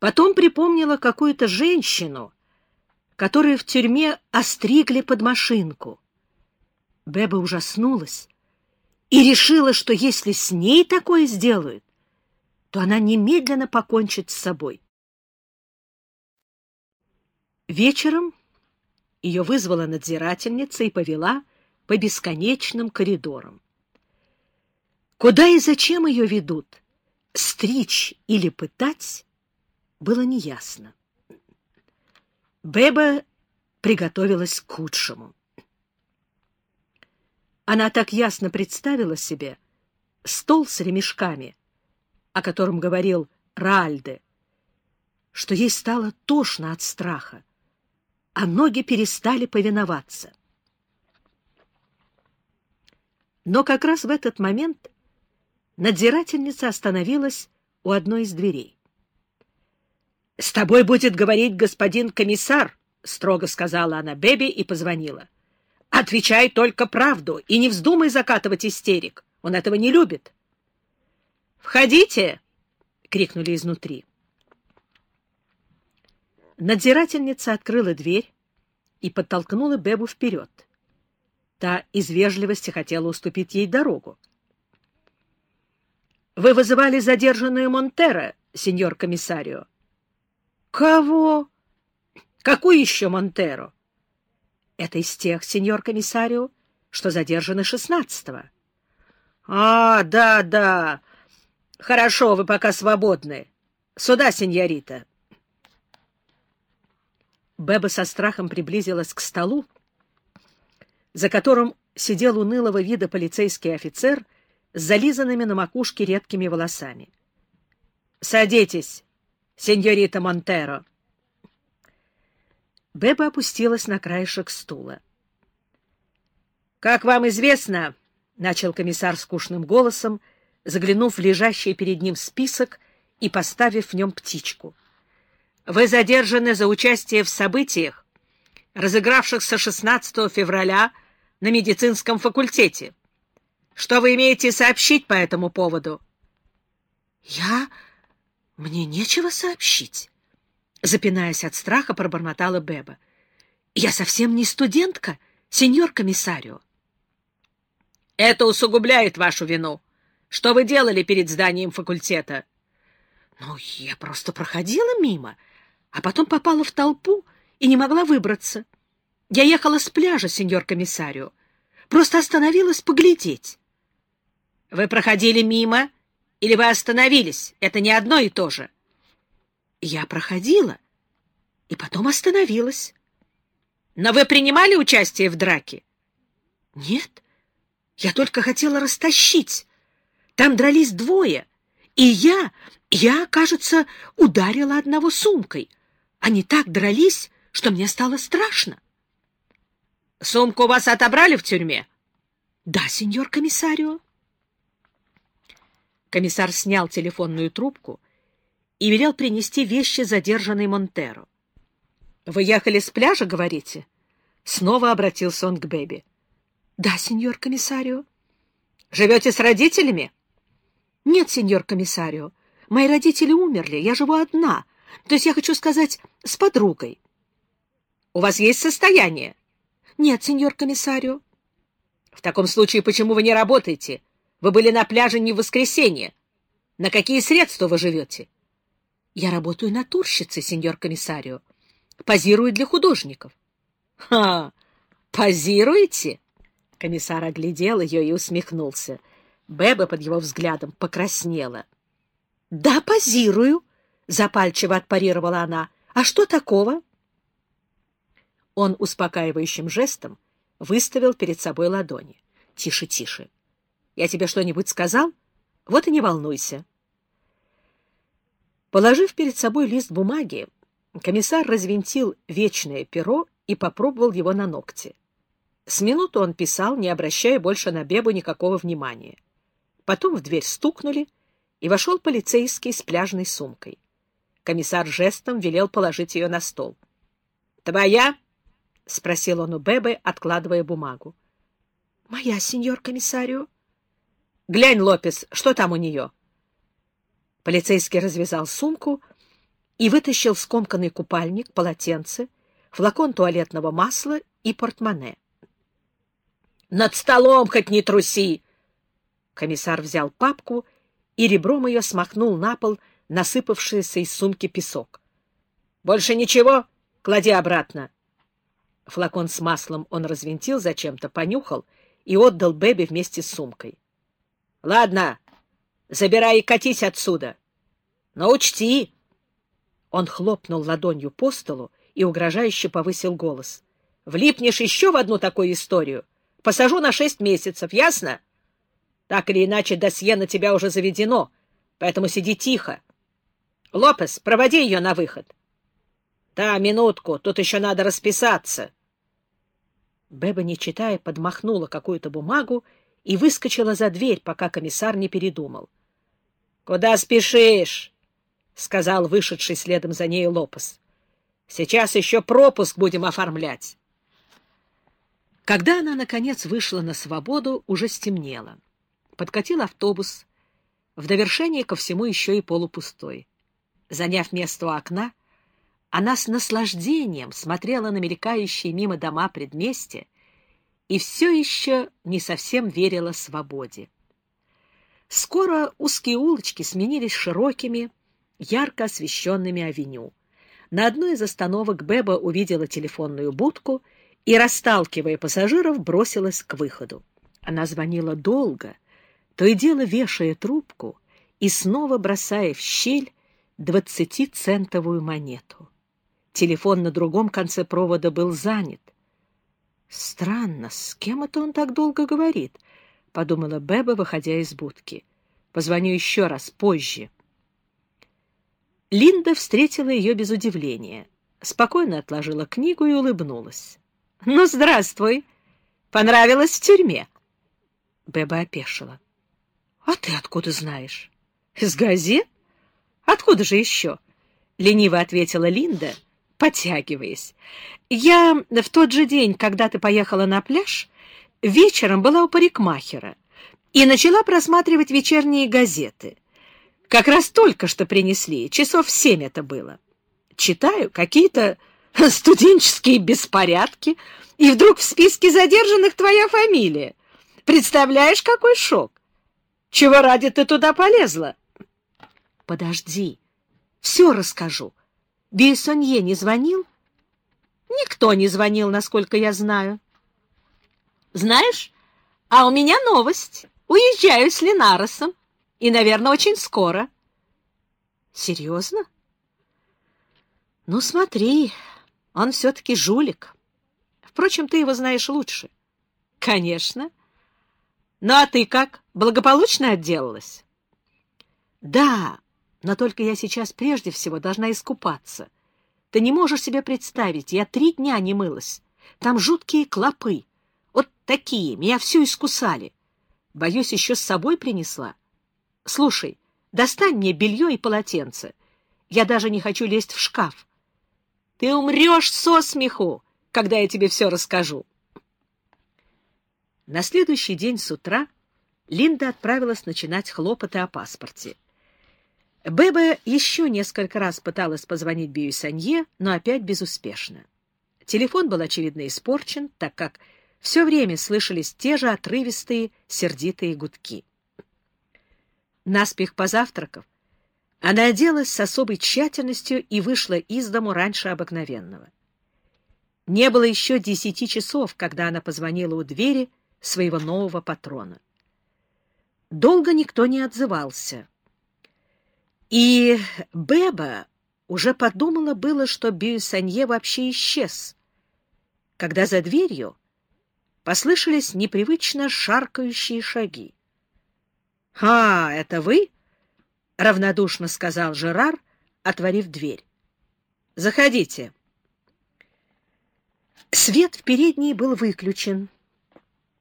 Потом припомнила какую-то женщину, которую в тюрьме остригли под машинку. Беба ужаснулась и решила, что если с ней такое сделают, то она немедленно покончит с собой. Вечером ее вызвала надзирательница и повела по бесконечным коридорам. Куда и зачем ее ведут, стричь или пытать, было неясно. Беба приготовилась к худшему. Она так ясно представила себе стол с ремешками, о котором говорил Ральде, что ей стало тошно от страха, а ноги перестали повиноваться. Но как раз в этот момент надзирательница остановилась у одной из дверей. — С тобой будет говорить господин комиссар, — строго сказала она Беби и позвонила. — Отвечай только правду и не вздумай закатывать истерик. Он этого не любит. — Входите! — крикнули изнутри. Надзирательница открыла дверь и подтолкнула Бебу вперед. Та из вежливости хотела уступить ей дорогу. — Вы вызывали задержанную Монтера, сеньор комиссарио. — Кого? Какую еще Монтеро? — Это из тех, сеньор комиссарио, что задержаны шестнадцатого. — А, да, да. Хорошо, вы пока свободны. Сюда, сеньорита. Беба со страхом приблизилась к столу, за которым сидел унылого вида полицейский офицер с зализанными на макушке редкими волосами. — Садитесь, сеньорита Монтеро. Беба опустилась на краешек стула. — Как вам известно, — начал комиссар скучным голосом, заглянув в лежащий перед ним список и поставив в нем птичку. — Вы задержаны за участие в событиях, разыгравшихся 16 февраля на медицинском факультете. Что вы имеете сообщить по этому поводу? — Я... Мне нечего сообщить. Запинаясь от страха, пробормотала Беба. — Я совсем не студентка, сеньор комиссарио. — Это усугубляет вашу вину. Что вы делали перед зданием факультета? — Ну, я просто проходила мимо, а потом попала в толпу и не могла выбраться. Я ехала с пляжа, сеньор комиссарио. Просто остановилась поглядеть. — Вы проходили мимо или вы остановились? Это не одно и то же. Я проходила и потом остановилась. — Но вы принимали участие в драке? — Нет, я только хотела растащить. Там дрались двое, и я, я, кажется, ударила одного сумкой. Они так дрались, что мне стало страшно. — Сумку у вас отобрали в тюрьме? — Да, сеньор комиссарио. Комиссар снял телефонную трубку и велел принести вещи задержанной Монтеро. — Вы ехали с пляжа, говорите? Снова обратился он к Бэби. — Да, сеньор комиссарио. — Живете с родителями? — Нет, сеньор комиссарио. Мои родители умерли, я живу одна. То есть я хочу сказать, с подругой. — У вас есть состояние? — Нет, сеньор комиссарио. — В таком случае почему вы не работаете? Вы были на пляже не в воскресенье. На какие средства вы живете? — Я работаю натурщицей, сеньор комиссарио. Позирую для художников. — Ха! Позируете? Комиссар оглядел ее и усмехнулся. Беба под его взглядом покраснела. — Да, позирую, — запальчиво отпарировала она. — А что такого? Он успокаивающим жестом выставил перед собой ладони. — Тише, тише. Я тебе что-нибудь сказал? Вот и не волнуйся. Положив перед собой лист бумаги, комиссар развинтил вечное перо и попробовал его на ногте. С минуту он писал, не обращая больше на Бебу никакого внимания. Потом в дверь стукнули, и вошел полицейский с пляжной сумкой. Комиссар жестом велел положить ее на стол. — Твоя? — спросил он у Бебы, откладывая бумагу. — Моя, сеньор комиссарио. — Глянь, Лопес, что там у нее? Полицейский развязал сумку и вытащил скомканный купальник, полотенце, флакон туалетного масла и портмоне. — Над столом хоть не труси! Комиссар взял папку и ребром ее смахнул на пол насыпавшийся из сумки песок. — Больше ничего? Клади обратно. Флакон с маслом он развинтил зачем-то, понюхал и отдал Бэби вместе с сумкой. — Ладно, забирай и катись отсюда. Но учти, он хлопнул ладонью по столу и угрожающе повысил голос. — Влипнешь еще в одну такую историю? Посажу на шесть месяцев, ясно? Так или иначе, досье на тебя уже заведено, поэтому сиди тихо. Лопес, проводи ее на выход. — Да, минутку, тут еще надо расписаться. Беба, не читая, подмахнула какую-то бумагу и выскочила за дверь, пока комиссар не передумал. — Куда спешишь? — сказал вышедший следом за ней Лопес. — Сейчас еще пропуск будем оформлять. Когда она, наконец, вышла на свободу, уже стемнело. Подкатил автобус, в довершение ко всему еще и полупустой. Заняв место у окна, она с наслаждением смотрела на мелькающие мимо дома предместья и все еще не совсем верила свободе. Скоро узкие улочки сменились широкими, ярко освещенными авеню. На одной из остановок Беба увидела телефонную будку и, расталкивая пассажиров, бросилась к выходу. Она звонила долго, то и дело вешая трубку и снова бросая в щель двадцатицентовую монету. Телефон на другом конце провода был занят. «Странно, с кем это он так долго говорит?» — подумала Беба, выходя из будки. «Позвоню еще раз, позже». Линда встретила ее без удивления, спокойно отложила книгу и улыбнулась. — Ну, здравствуй! Понравилось в тюрьме? Беба опешила. — А ты откуда знаешь? — Из газет? Откуда же еще? — лениво ответила Линда, подтягиваясь. — Я в тот же день, когда ты поехала на пляж, вечером была у парикмахера и начала просматривать вечерние газеты — как раз только что принесли, часов семь это было. Читаю какие-то студенческие беспорядки, и вдруг в списке задержанных твоя фамилия. Представляешь, какой шок? Чего ради ты туда полезла? Подожди, все расскажу. Бейсонье не звонил? Никто не звонил, насколько я знаю. Знаешь, а у меня новость. Уезжаю с Ленаросом. И, наверное, очень скоро. Серьезно? Ну, смотри, он все-таки жулик. Впрочем, ты его знаешь лучше. Конечно. Ну, а ты как, благополучно отделалась? Да, но только я сейчас прежде всего должна искупаться. Ты не можешь себе представить, я три дня не мылась. Там жуткие клопы. Вот такие, меня всю искусали. Боюсь, еще с собой принесла. Слушай, достань мне белье и полотенце. Я даже не хочу лезть в шкаф. Ты умрешь со смеху, когда я тебе все расскажу. На следующий день с утра Линда отправилась начинать хлопоты о паспорте. Беба еще несколько раз пыталась позвонить Бьюсанье, но опять безуспешно. Телефон был, очевидно, испорчен, так как все время слышались те же отрывистые, сердитые гудки. Наспех позавтракав, она оделась с особой тщательностью и вышла из дому раньше обыкновенного. Не было еще десяти часов, когда она позвонила у двери своего нового патрона. Долго никто не отзывался. И Беба уже подумала было, что Бюйсанье вообще исчез, когда за дверью послышались непривычно шаркающие шаги. — А, это вы? — равнодушно сказал Жерар, отворив дверь. — Заходите. Свет в передней был выключен.